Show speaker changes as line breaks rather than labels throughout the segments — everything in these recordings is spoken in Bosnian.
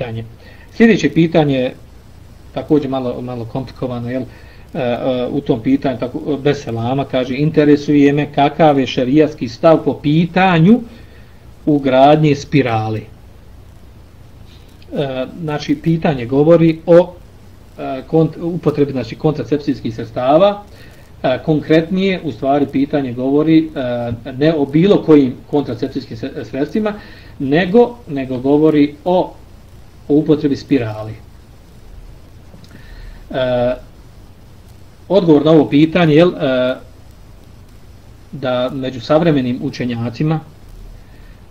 pitanje. Sljedeće pitanje je također malo, malo komplikovano, jel? E, e, u tom pitanju, tako, bez selama, kaže, interesuje me kakav je šerijatski stav po pitanju ugradnje spirale. E, znači, pitanje govori o e, kont, upotrebi znači, kontracepcijskih sredstava, konkretnije, u stvari, pitanje govori ne o bilo kojim kontracepcijskim sredstvima, nego, nego govori o, o upotrebi spirali. E, odgovor na ovo pitanje je e, da među savremenim učenjacima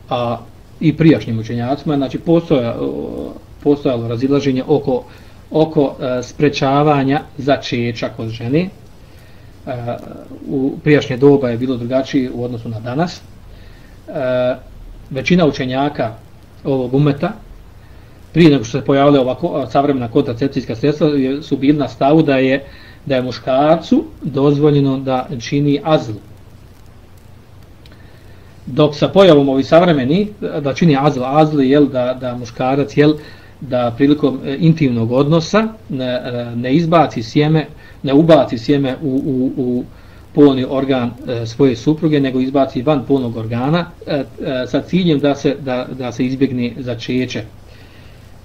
a i prijašnjim učenjacima znači postoja, postojalo razilaženje oko oko e, sprečavanja začeća kod žene e, u prijašnje doba je bilo drugačije u odnosu na danas e, većina učenjaka ovog umeta prije nego što se pojavile ovako savremena kontracepcijska sredstva su bili na stavu da je da je muškarcu dozvoljeno da čini azl. Dok sa pojavom ovi savremeni da čini azl, azl je da, da muškarac jel, da prilikom e, intimnog odnosa ne, e, ne izbaci sjeme, ne ubaci sjeme u, u, u polni organ e, svoje supruge, nego izbaci van polnog organa e, e, sa ciljem da se, da, da se izbjegne začeće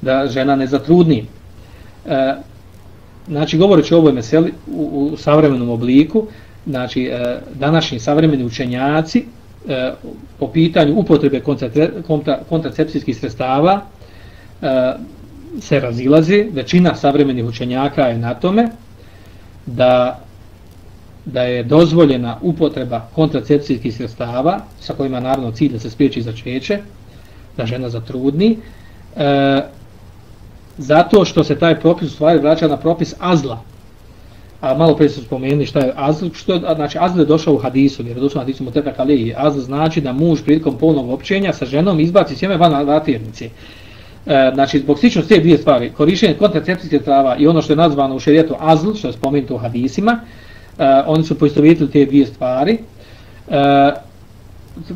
da žena ne zatrudni. E, znači, govoreći o ovoj meseli u, u savremenom obliku, znači, e, današnji savremeni učenjaci e, po pitanju upotrebe kontra, kontracepcijskih sredstava e, se razilazi, većina savremenih učenjaka je na tome da da je dozvoljena upotreba kontracepcijskih sredstava sa kojima naravno cilj da se spriječi začeće, da žena zatrudni, e, zato što se taj propis u stvari vraća na propis azla. A malo prije su spomenuli šta je azl, što znači azl je došao u hadisu, jer je došao u hadisu Mutefak Ali. Azl znači da muž prilikom polnog općenja sa ženom izbaci sjeme van vatirnice. E, znači, zbog sličnosti te dvije stvari, korištenje kontracepcijske trava i ono što je nazvano u šerijetu azl, što je spomenuto u hadisima, e, oni su poistovjetili te dvije stvari. E,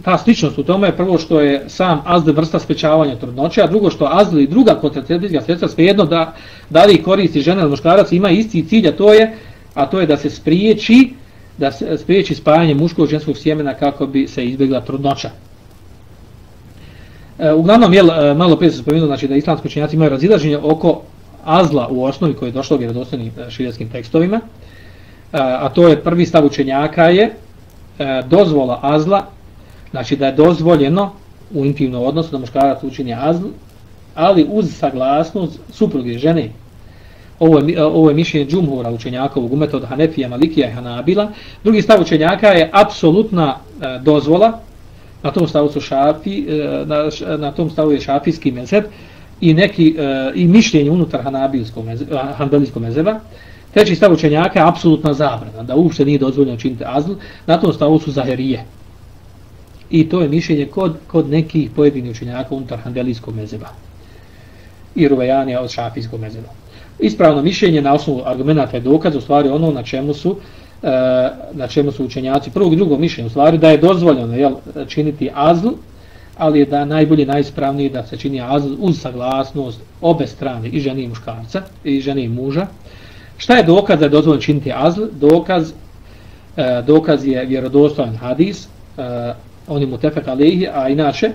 ta sličnost u tome je prvo što je sam azd vrsta spečavanja trudnoće, a drugo što azl i druga kontracepcijska sredstva svejedno da, da li koristi žena ili muškarac ima isti cilj, a to je, a to je da se spriječi da se spriječi spajanje muškog i ženskog sjemena kako bi se izbjegla trudnoća. E, uglavnom, jel, e, malo prije se spomenuo znači, da islamski učenjaci imaju razilaženje oko azla u osnovi koji je došlo u vjerodostojnim e, širijetskim tekstovima, e, a to je prvi stav učenjaka je dozvola azla znači da je dozvoljeno u intimnom odnosu da muškarac učini azl, ali uz saglasnost supruge žene. Ovo je, ovo je mišljenje džumhura učenjakovog umeta od Hanefija, Malikija i Hanabila. Drugi stav učenjaka je apsolutna e, dozvola, na tom stavu su šafi, e, na, na tom stavu je šafijski mezeb i neki e, i mišljenje unutar Hanabilskog mezeba, Hanbelijskog mezeba. Treći stav učenjaka je apsolutna zabrana, da uopšte nije dozvoljeno učiniti azl, na tom stavu su zaherije. I to je mišljenje kod, kod nekih pojedinih učenjaka unutar handelijskog mezeba. I ruvajanija od šafijskog mezeba. Ispravno mišljenje na osnovu argumenta je dokaz u stvari ono na čemu su e, na čemu su učenjaci prvog i drugog mišljenja u stvari da je dozvoljeno jel, činiti azl ali je da najbolje najispravnije da se čini azl uz saglasnost obe strane i žene i muškarca i žene i muža šta je dokaz da je dozvoljeno činiti azl dokaz e, dokaz je vjerodostojan hadis e, on mu mutefek alihi, a inače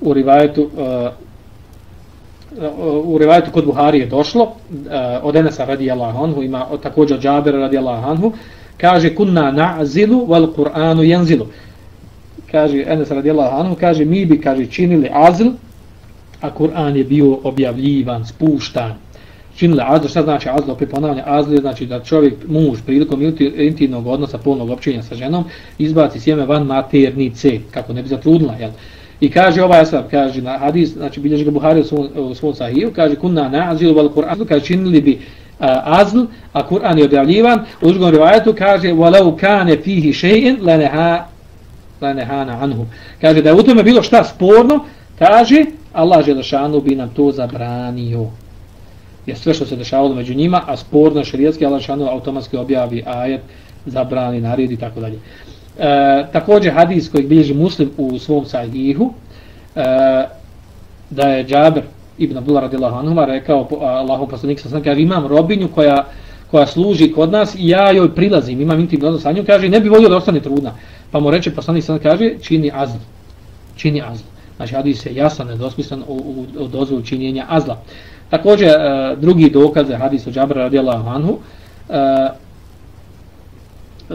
u rivajetu uh, uh u rivajetu kod Buhari je došlo uh, od Enesa radijallahu anhu ima od također Džabera radijallahu anhu kaže kunna na'zilu wal Qur'anu yanzilu. Kaže Enes radijallahu anhu kaže mi bi kaže činili azl a Kur'an je bio objavljivan spuštan činile azl, šta znači azl, opet ponavljanje, azl je znači da čovjek, muž, prilikom intimnog odnosa, polnog općenja sa ženom, izbaci sjeme van maternice, kako ne bi zatrudila, jel? I kaže ovaj asab, kaže na hadis, znači bilježi ga Buhari u svom, u svom sahiju, kaže kunna na azil val Kur'an, kaže činili bi a, azl, a Kur'an je objavljivan, u drugom rivajetu kaže walau kane fihi še'in laneha lanehana anhu. Kaže da je u tome bilo šta sporno, kaže Allah Želešanu bi nam to zabranio je sve što se dešavalo među njima, a sporno šerijatski Allah šanu automatski objavi ajet, zabrani, naredi i tako dalje. E, također hadis koji bilježi muslim u svom sahihu, e, da je Džaber Ibn Abdullah radijallahu anhu rekao Allahom poslanik sa kaže imam robinju koja koja služi kod nas i ja joj prilazim, imam intimno odnos sa njom, kaže ne bi volio da ostane trudna. Pa mu reče poslanik sa kaže čini azl. Čini azl. Znači hadis je jasan, nedosmislen u, u, u dozvolu činjenja azla. Također, uh, drugi dokaz je hadis od Džabra radijallahu anhu, e,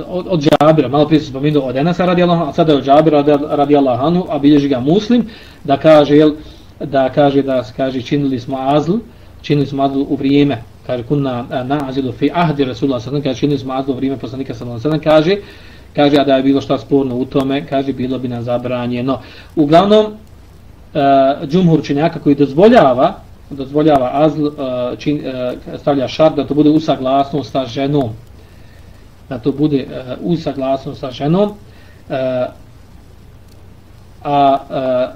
od, od Džabira, malo prije se spomenuo od Enasa radijallahu anhu, a sada je od Džabira radijallahu anhu, a bilježi ga muslim, da kaže, jel, da kaže da kaže činili smo azl, činili smo azl u vrijeme, kaže kunna e, na azilu fi ahdi Rasulullah sallallahu kaže činili smo azl u vrijeme poslanika sallallahu sallam, kaže kaže a da je bilo šta sporno u tome, kaže bilo bi nam zabranjeno. Uglavnom uh, džumhur činjaka koji dozvoljava dozvoljava azl e, čin, e, stavlja šart da to bude usaglasnost sa ženom. Da to bude e, usaglasno usaglasnost sa ženom A, a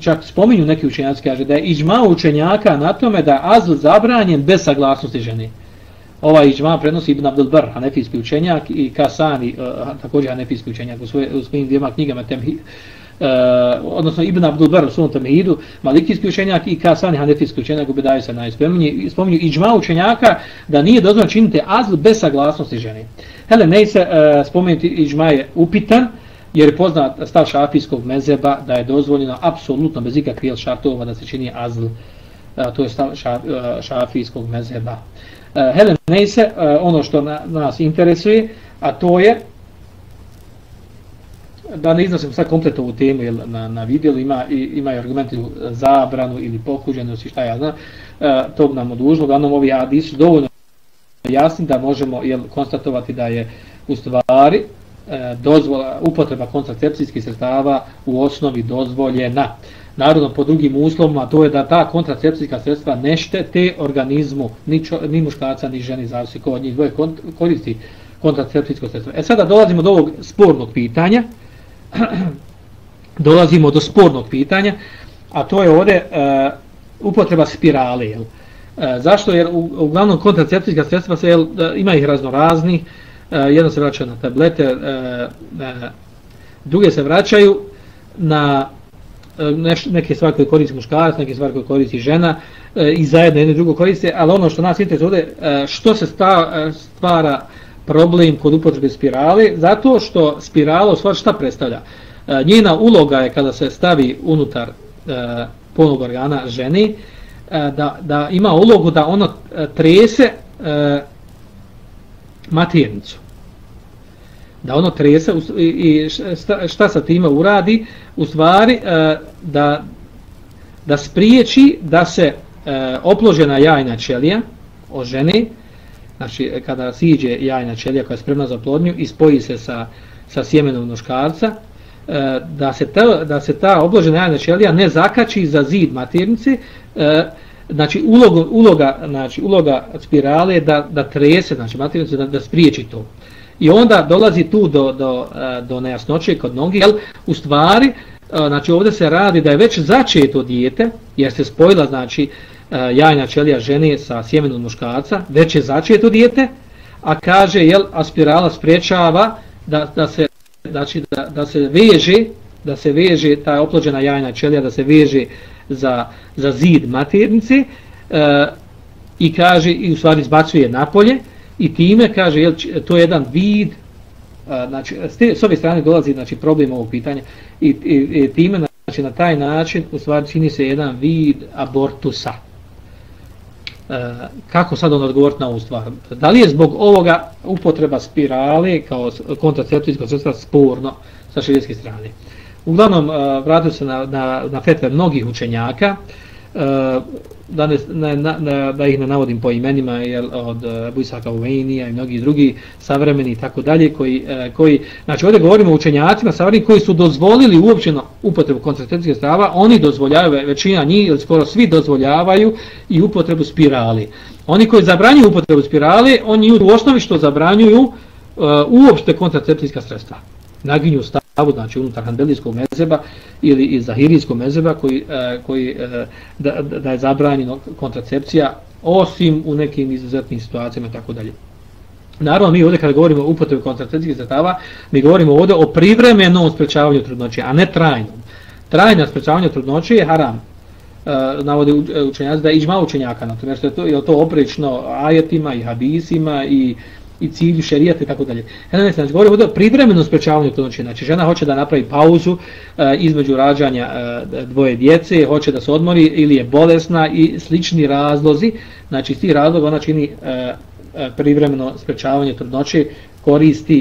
čak spominju neki učenjaci kaže da je iđma učenjaka na tome da je azl zabranjen bez saglasnosti žene. Ovaj iđma prenosi Ibn Abdul Bar, hanefijski učenjak i Kasani, također hanefijski učenjak u, svoje, u svojim dvijema knjigama Temhid, uh, odnosno Ibn Abdul Bar u Sunutom Idu, malikijski učenjak i Kasani, hanefijski učenjak u Bedaju se najspominju, spominju iđma učenjaka da nije dozvan činiti azl bez saglasnosti žene. Hele, ne se uh, spomenuti iđma je upitan, jer je poznat stav šafijskog mezeba da je dozvoljeno apsolutno bez ikakvih šartova da se čini azl, e, to je stav šaf, šafijskog mezeba. Helen Neise, ono što na, nas interesuje, a to je da ne iznosim sad komplet ovu temu jer na, na vidjelu ima, i, ima i argumenti zabranu ili pokuđenost i šta ja znam, e, to bi nam odužno, uglavnom ovi hadisi su dovoljno jasni da možemo jel, konstatovati da je u stvari e, dozvola, upotreba kontracepcijskih sredstava u osnovi dozvoljena. Naravno, po drugim uslovima, to je da ta kontracepcijska sredstva ne štete organizmu, ni, čo, ni muškarca, ni ženi, zavisi ko od njih dvoje koristi kontracepcijsko sredstvo. E sada dolazimo do ovog spornog pitanja, dolazimo do spornog pitanja, a to je ovdje e, upotreba spirale. Jel? E, zašto? Jer u, uglavnom kontracepcijska sredstva se, jel, e, ima ih razno razni, e, jedno se vraća na tablete, e, e, druge se vraćaju na e, neš, neke stvari koje koristi muškarac, neke stvari koje koristi žena e, i zajedno jedno i drugo koriste, ali ono što nas interesuje ovdje, e, što se sta, e, stvara problem kod upotrebe spirale, zato što spirala u stvari šta predstavlja? E, njena uloga je kada se stavi unutar e, polnog organa ženi, e, da, da ima ulogu da ono e, trese e, maternicu da ono trese i šta, šta sa time uradi u stvari e, da da spriječi da se e, opložena jajna ćelija o ženi znači e, kada siđe jajna ćelija koja je spremna za plodnju i spoji se sa, sa sjemenom noškarca, e, da se ta, da se ta obložena jajna ćelija ne zakači za zid maternice e, znači uloga, uloga znači uloga spirale da da trese znači maternicu da, da spriječi to. I onda dolazi tu do, do, e, do nejasnoće kod nogi, jel, u stvari, znači ovdje se radi da je već začeto dijete, jer se spojila, znači, E, jajna čelija žene sa sjemenom muškarca, već je začeto dijete, a kaže, jel, aspirala sprečava da, da se, znači, da, da se veže, da se veže ta oplođena jajna čelija, da se veže za, za zid maternice, e, i kaže, i u stvari zbacuje napolje, I time, kaže, jel, to je jedan vid, a, znači, s, te, s ove strane dolazi znači, problem ovog pitanja, i, i, i time, znači, na taj način, u stvari, čini se jedan vid abortusa. E, kako sad on odgovoriti na ovu stvar? Da li je zbog ovoga upotreba spirale kao kontraceptivskog sredstva sporno sa širijske strane? Uglavnom, e, vratio se na, na, na fetve mnogih učenjaka, uh, Eh, da, ne, ne, ne, da ih ne navodim po imenima jel, od eh, uh, Bujsaka Uvenija i mnogi drugi savremeni i tako dalje koji, eh, koji, znači ovdje govorimo o učenjacima savremenim koji su dozvolili uopćeno upotrebu koncentracijskih strava, oni dozvoljavaju, većina njih ili skoro svi dozvoljavaju i upotrebu spirali. Oni koji zabranjuju upotrebu spirali, oni u osnovi što zabranjuju uh, uopšte kontracepcijska sredstva naginju stavu, znači unutar hanbelijskog mezeba ili iz zahirijskog mezeba koji, e, koji e, da, da je zabranjeno kontracepcija osim u nekim izuzetnim situacijama i tako dalje. Naravno, mi ovdje kada govorimo o upotrebi kontracepcijskih sredstava, mi govorimo ovdje o privremenom sprečavanju trudnoće, a ne trajnom. Trajno sprečavanje trudnoće je haram. E, navode učenjaci da je iđma učenjaka na tome, što je to, je to oprečno ajetima i hadisima i i cilju šerijata i tako dalje. Jedan znači govorimo o privremenom sprečavanju trudnoće. Znači žena hoće da napravi pauzu e, između rađanja e, dvoje djece, hoće da se odmori ili je bolesna i slični razlozi. Znači iz tih razloga ona čini e, e privremeno sprečavanje trudnoće koristi